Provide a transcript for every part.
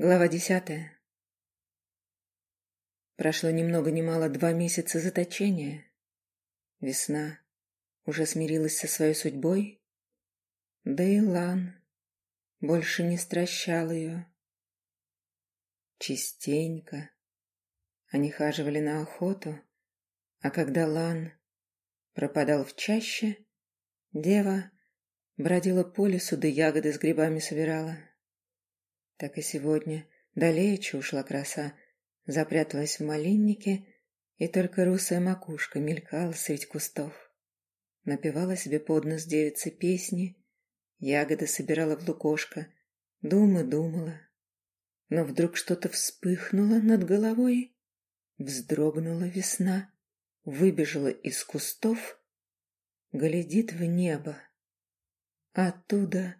Глава десятая. Прошло ни много ни мало два месяца заточения. Весна уже смирилась со своей судьбой, да и Лан больше не стращал ее. Частенько они хаживали на охоту, а когда Лан пропадал в чаще, дева бродила по лесу да ягоды с грибами собирала. Так и сегодня. Далече ушла краса, запряталась в малиннике, и только русая макушка мелькала средь кустов. Напевала себе под нос девица песни, ягоды собирала в лукошко, думы думала. Но вдруг что-то вспыхнуло над головой, вздрогнула весна, выбежала из кустов, глядит в небо. Оттуда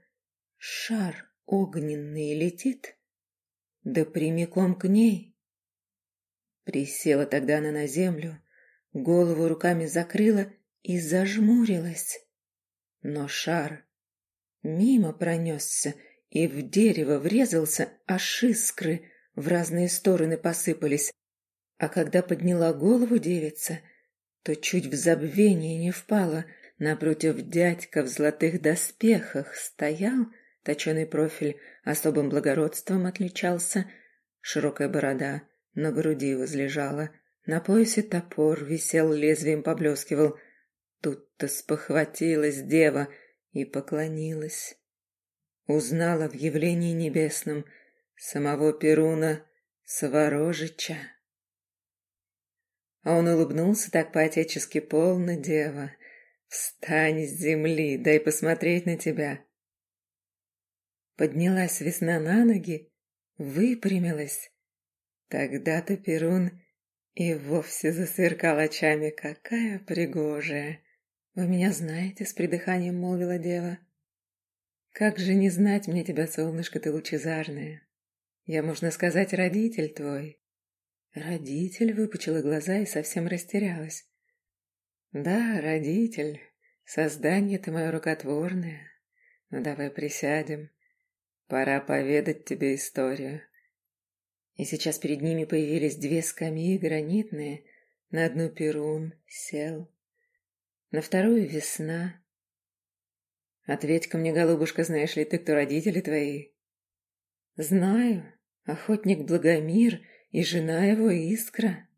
шар огненный летит, да прямиком к ней. Присела тогда она на землю, голову руками закрыла и зажмурилась. Но шар мимо пронесся и в дерево врезался, аж искры в разные стороны посыпались. А когда подняла голову девица, то чуть в забвение не впала. Напротив дядька в золотых доспехах стоял Точеный профиль особым благородством отличался, широкая борода на груди возлежала, на поясе топор висел, лезвием поблескивал. Тут-то спохватилась дева и поклонилась. Узнала в явлении небесном самого Перуна Сворожича. А он улыбнулся так по-отечески полно, дева. «Встань с земли, дай посмотреть на тебя. Поднялась весна на ноги, выпрямилась. Тогда-то Перун и вовсе засверкал очами. Какая пригожая! Вы меня знаете, с придыханием молвила дева. Как же не знать мне тебя, солнышко ты лучезарное? Я, можно сказать, родитель твой. Родитель выпучила глаза и совсем растерялась. Да, родитель, создание ты мое рукотворное. Ну давай присядем. Пора поведать тебе историю. И сейчас перед ними появились две скамьи гранитные, на одну Перун сел, на вторую весна. Ответь-ка мне, голубушка, знаешь ли ты, кто родители твои? Знаю, охотник Благомир и жена его Искра.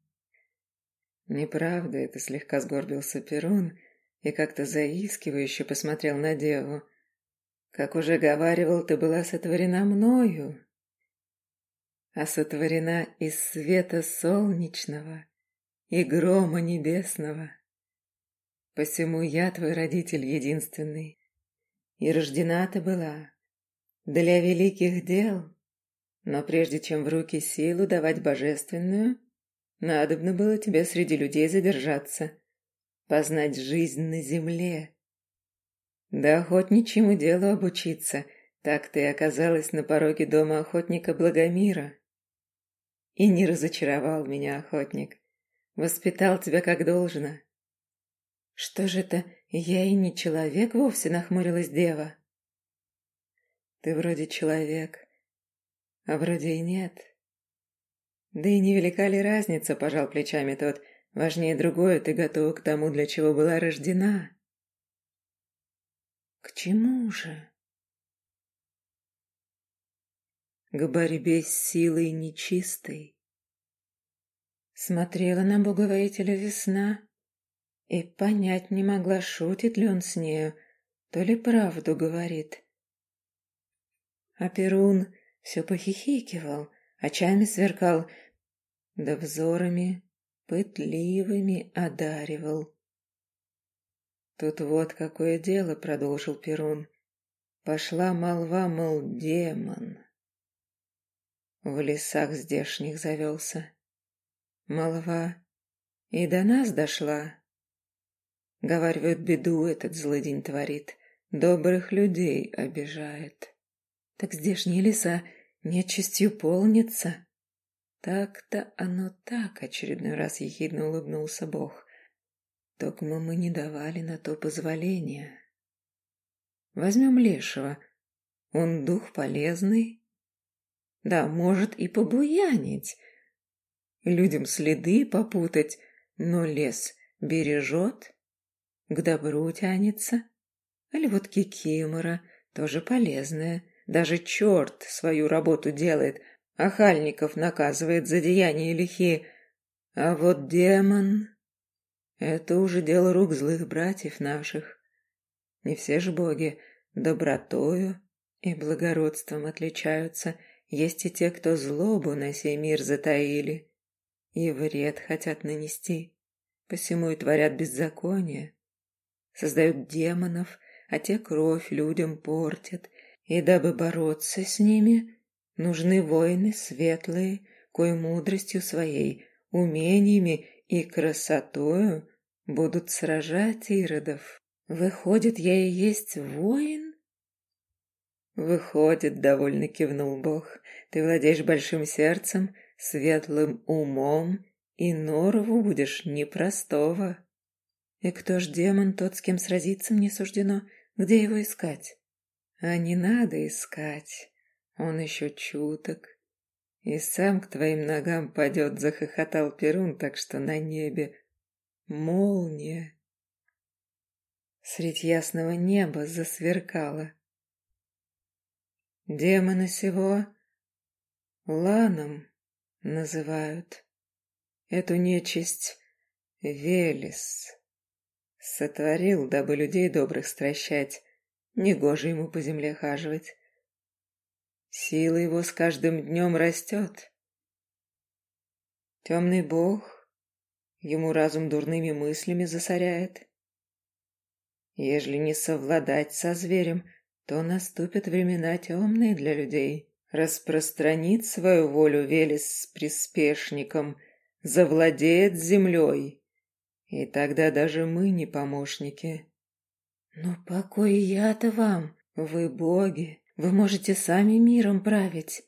Неправда, это слегка сгорбился Перун и как-то заискивающе посмотрел на деву. Как уже говаривал, ты была сотворена мною, а сотворена из света солнечного и грома небесного. Посему я твой родитель единственный, и рождена ты была для великих дел, но прежде чем в руки силу давать божественную, надобно было тебе среди людей задержаться, познать жизнь на земле, да охотничьему делу обучиться, так ты оказалась на пороге дома охотника Благомира. И не разочаровал меня охотник, воспитал тебя как должно. Что же это, я и не человек вовсе, нахмурилась дева. Ты вроде человек, а вроде и нет. Да и невелика ли разница, пожал плечами тот, важнее другое, ты готова к тому, для чего была рождена. К чему же? К борьбе с силой нечистой. Смотрела на боговоителя весна и понять не могла, шутит ли он с нею, то ли правду говорит. А Перун все похихикивал, очами сверкал, да взорами пытливыми одаривал. Тут вот какое дело, продолжил Перун. Пошла молва, мол, демон. В лесах здешних завелся. Молва и до нас дошла. Говаривают, беду этот злыдень творит, добрых людей обижает. Так здешние леса нечистью полнятся. Так-то оно так, очередной раз ехидно улыбнулся Бог. Токмо мы не давали на то позволения. Возьмем Лешего. Он дух полезный. Да, может и побуянить, людям следы попутать, но лес бережет, к добру тянется. Или вот кикимора, тоже полезная, даже черт свою работу делает, охальников наказывает за деяния лихие. А вот демон — это уже дело рук злых братьев наших. Не все же боги добротою и благородством отличаются, есть и те, кто злобу на сей мир затаили и вред хотят нанести, посему и творят беззаконие. Создают демонов, а те кровь людям портят, и дабы бороться с ними, нужны воины светлые, кой мудростью своей, умениями и красотою будут сражать иродов. Выходит, я и есть воин? Выходит, довольно кивнул Бог. Ты владеешь большим сердцем, светлым умом, и норову будешь непростого. И кто ж демон, тот, с кем сразиться мне суждено, где его искать? А не надо искать, он еще чуток. И сам к твоим ногам падет, захохотал Перун, так что на небе молния. Средь ясного неба засверкала. Демона сего ланом называют. Эту нечисть Велес сотворил, дабы людей добрых стращать, негоже ему по земле хаживать. Сила его с каждым днем растет. Темный бог ему разум дурными мыслями засоряет. Ежели не совладать со зверем, то наступят времена темные для людей. Распространит свою волю Велес с приспешником, завладеет землей. И тогда даже мы не помощники. Но покой я-то вам, вы боги, вы можете сами миром править.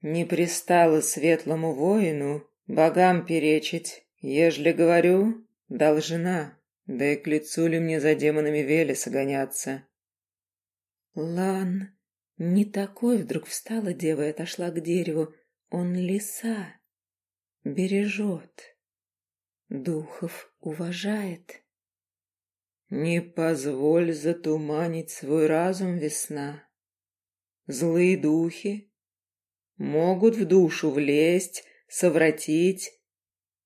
Не пристало светлому воину богам перечить, ежели говорю, должна, да и к лицу ли мне за демонами Велеса гоняться. Лан не такой вдруг встала дева и отошла к дереву. Он лиса. Бережет. Духов уважает. Не позволь затуманить свой разум, весна. Злые духи могут в душу влезть, совратить,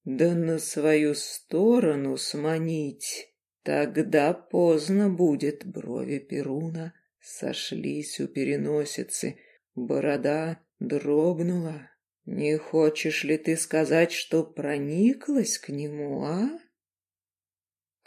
да на свою сторону сманить. Тогда поздно будет брови Перуна сошлись у переносицы, борода дрогнула. Не хочешь ли ты сказать, что прониклась к нему, а?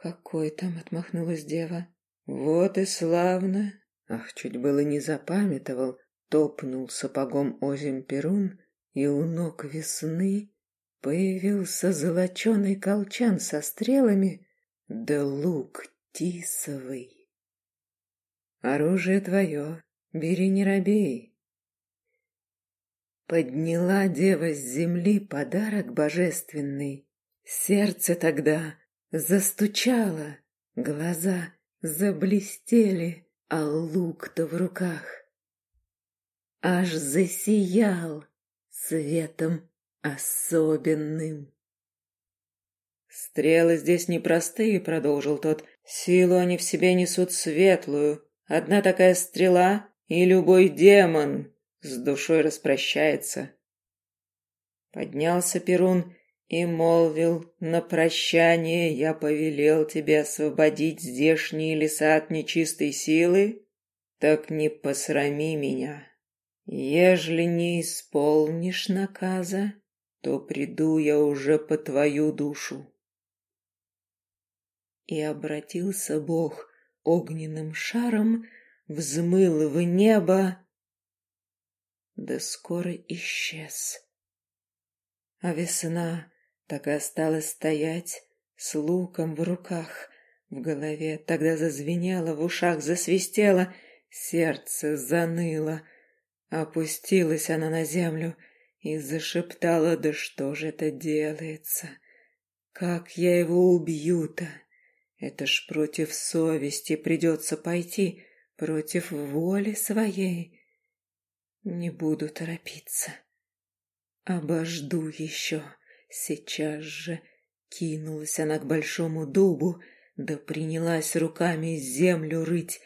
Какой там отмахнулась дева. Вот и славно. Ах, чуть было не запамятовал, топнул сапогом озим Перун, и у ног весны появился золоченый колчан со стрелами, да лук тисовый. Оружие твое, бери не робей. Подняла дева с земли подарок божественный. Сердце тогда застучало, глаза заблестели, а лук-то в руках. Аж засиял светом особенным. «Стрелы здесь непростые», — продолжил тот. «Силу они в себе несут светлую, Одна такая стрела, и любой демон с душой распрощается. Поднялся Перун и молвил, на прощание я повелел тебе освободить здешние леса от нечистой силы, так не посрами меня. Ежели не исполнишь наказа, то приду я уже по твою душу. И обратился Бог огненным шаром взмыл в небо, да скоро исчез. А весна так и осталась стоять с луком в руках, в голове тогда зазвенело, в ушах засвистело, сердце заныло. Опустилась она на землю и зашептала, да что же это делается? Как я его убью-то? Это ж против совести придется пойти, против воли своей. Не буду торопиться. Обожду еще. Сейчас же кинулась она к большому дубу, да принялась руками землю рыть,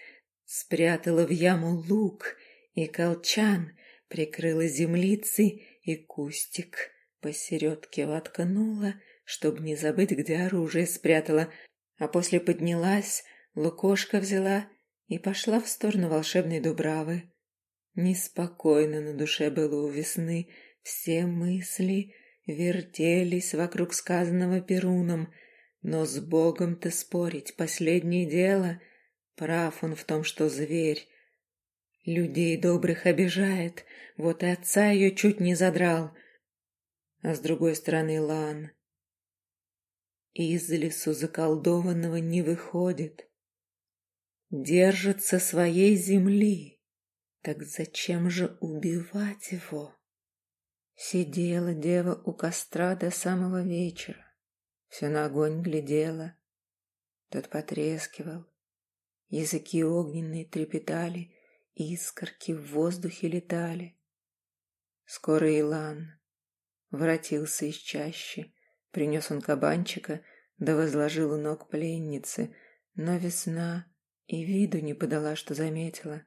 спрятала в яму лук и колчан, прикрыла землицы и кустик посередке воткнула, чтоб не забыть, где оружие спрятала, а после поднялась, лукошко взяла и пошла в сторону волшебной дубравы. Неспокойно на душе было у весны, все мысли вертелись вокруг сказанного Перуном, но с Богом-то спорить последнее дело. Прав он в том, что зверь. Людей добрых обижает, вот и отца ее чуть не задрал. А с другой стороны Лан. Из лесу заколдованного не выходит. Держится своей земли. Так зачем же убивать его? Сидела дева у костра до самого вечера. Все на огонь глядела. Тот потрескивал. Языки огненные трепетали, искорки в воздухе летали. Скоро Илан воротился из чащи. Принес он кабанчика, да возложил у ног пленницы, но весна и виду не подала, что заметила.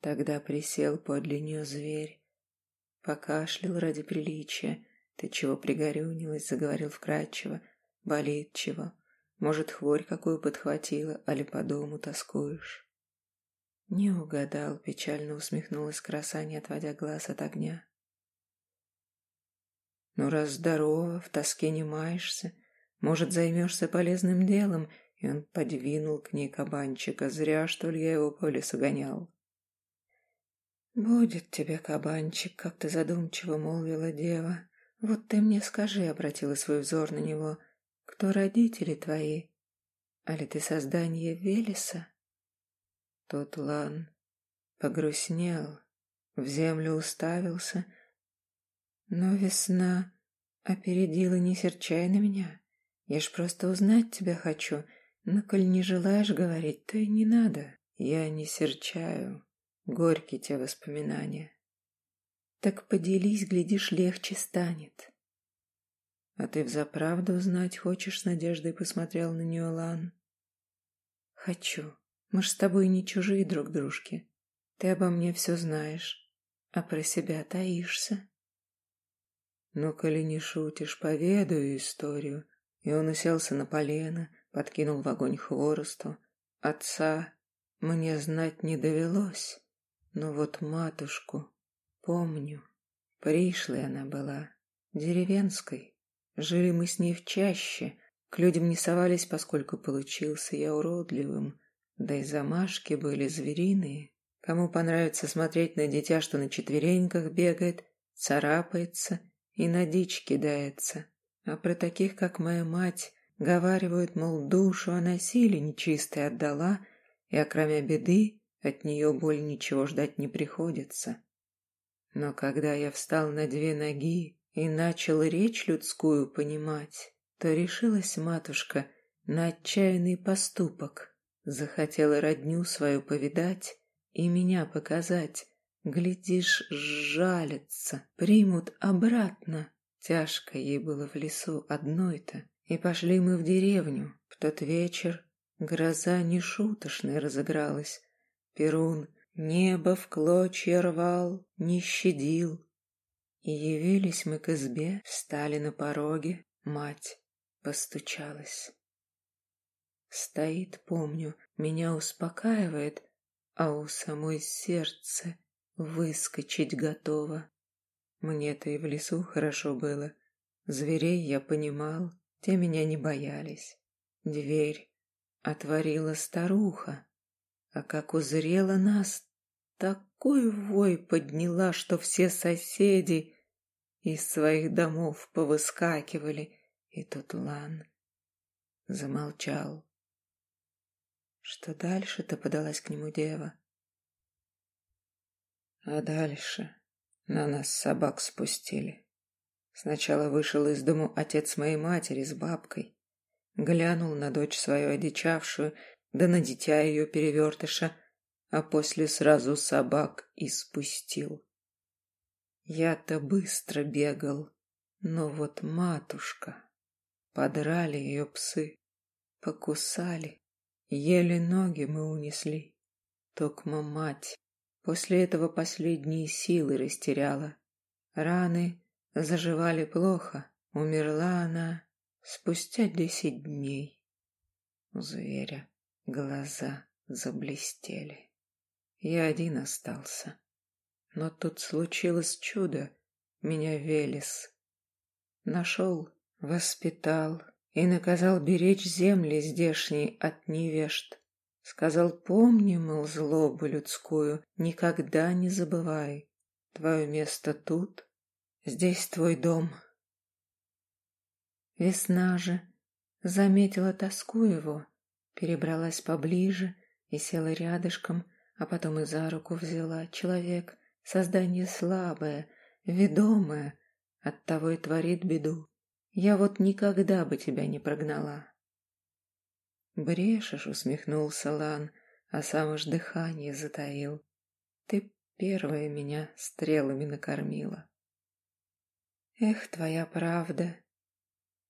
Тогда присел подле нее зверь. Покашлял ради приличия. Ты чего пригорюнилась, заговорил вкрадчиво. Болит чего? Может, хворь какую подхватила, али по дому тоскуешь? Не угадал, печально усмехнулась краса, не отводя глаз от огня. Ну, раз здорова, в тоске не маешься, может, займешься полезным делом, и он подвинул к ней кабанчика. Зря, что ли, я его по лесу гонял. «Будет тебе кабанчик», — как-то задумчиво молвила дева. «Вот ты мне скажи», — обратила свой взор на него, — «кто родители твои? А ли ты создание Велеса?» Тот Лан погрустнел, в землю уставился, но весна опередила, не серчай на меня. Я ж просто узнать тебя хочу, но коль не желаешь говорить, то и не надо. Я не серчаю. Горькие те воспоминания. Так поделись, глядишь, легче станет. А ты взаправду узнать хочешь, с надеждой посмотрел на нее Лан. Хочу. Мы ж с тобой не чужие друг дружки. Ты обо мне все знаешь, а про себя таишься. Но коли не шутишь, поведаю историю. И он уселся на полено, подкинул в огонь хворосту. Отца мне знать не довелось. Но вот матушку помню. Пришлой она была, деревенской. Жили мы с ней в чаще, к людям не совались, поскольку получился я уродливым. Да и замашки были звериные. Кому понравится смотреть на дитя, что на четвереньках бегает, царапается и на дичь кидается. А про таких, как моя мать, говаривают, мол, душу она силе нечистой отдала, и, окромя беды, от нее боль ничего ждать не приходится. Но когда я встал на две ноги и начал речь людскую понимать, то решилась матушка на отчаянный поступок. Захотела родню свою повидать и меня показать. Глядишь, жалятся, примут обратно. Тяжко ей было в лесу одной-то. И пошли мы в деревню. В тот вечер гроза нешуточная разыгралась. Перун небо в клочья рвал, не щадил. И явились мы к избе, встали на пороге, мать постучалась. Стоит, помню, меня успокаивает, а у самой сердце выскочить готово. Мне-то и в лесу хорошо было. Зверей я понимал, те меня не боялись. Дверь отворила старуха а как узрела нас, такой вой подняла, что все соседи из своих домов повыскакивали, и тут Лан замолчал. Что дальше-то подалась к нему дева? А дальше на нас собак спустили. Сначала вышел из дому отец моей матери с бабкой, глянул на дочь свою одичавшую да на дитя ее перевертыша, а после сразу собак и спустил. Я-то быстро бегал, но вот матушка... Подрали ее псы, покусали, еле ноги мы унесли. Токма мать после этого последние силы растеряла. Раны заживали плохо, умерла она спустя десять дней. Зверя глаза заблестели. Я один остался. Но тут случилось чудо. Меня Велес нашел, воспитал и наказал беречь земли здешние от невежд. Сказал, помни, мол, злобу людскую, никогда не забывай. Твое место тут, здесь твой дом. Весна же заметила тоску его, перебралась поближе и села рядышком, а потом и за руку взяла. Человек, создание слабое, ведомое, оттого и творит беду. Я вот никогда бы тебя не прогнала. Брешешь, усмехнулся Лан, а сам уж дыхание затаил. Ты первая меня стрелами накормила. Эх, твоя правда.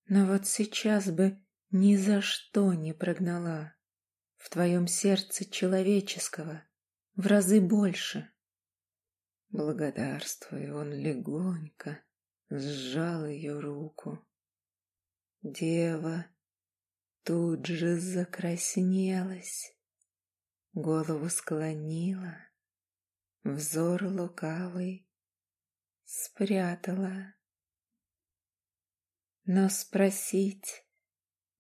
Но вот сейчас бы ни за что не прогнала. В твоем сердце человеческого в разы больше. Благодарствую, он легонько сжал ее руку. Дева тут же закраснелась, голову склонила, взор лукавый спрятала. Но спросить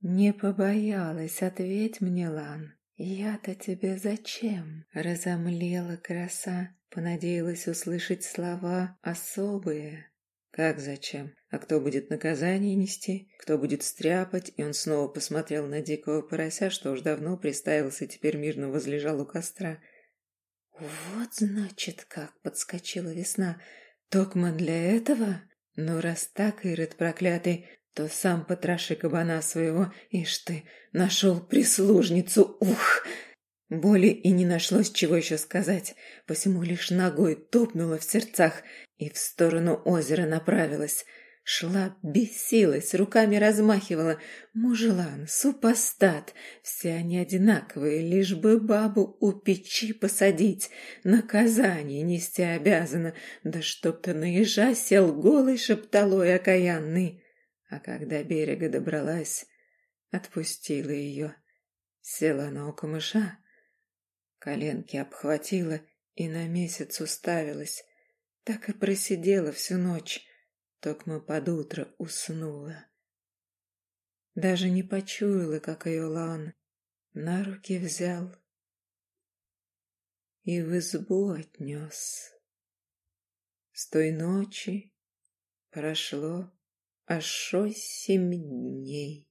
не побоялась, ответь мне, Лан. Я-то тебе зачем? Разомлела краса, понадеялась услышать слова особые. Как зачем? А кто будет наказание нести? Кто будет стряпать? И он снова посмотрел на дикого порося, что уж давно приставился и теперь мирно возлежал у костра. Вот значит как подскочила весна. Токма для этого? Ну, раз так, Ирод проклятый, то сам потроши кабана своего, ишь ты, нашел прислужницу, ух! Боли и не нашлось, чего еще сказать, посему лишь ногой топнула в сердцах и в сторону озера направилась. Шла, бесилась, руками размахивала. Мужлан, супостат, все они одинаковые, лишь бы бабу у печи посадить. Наказание нести обязана, да чтоб ты на ежа сел голый шепталой окаянный. А когда берега добралась, отпустила ее. Села на окумыша, коленки обхватила и на месяц уставилась. Так и просидела всю ночь, токмо под утро уснула. Даже не почуяла, как ее Лан на руки взял и в избу отнес. С той ночи прошло аж семь дней.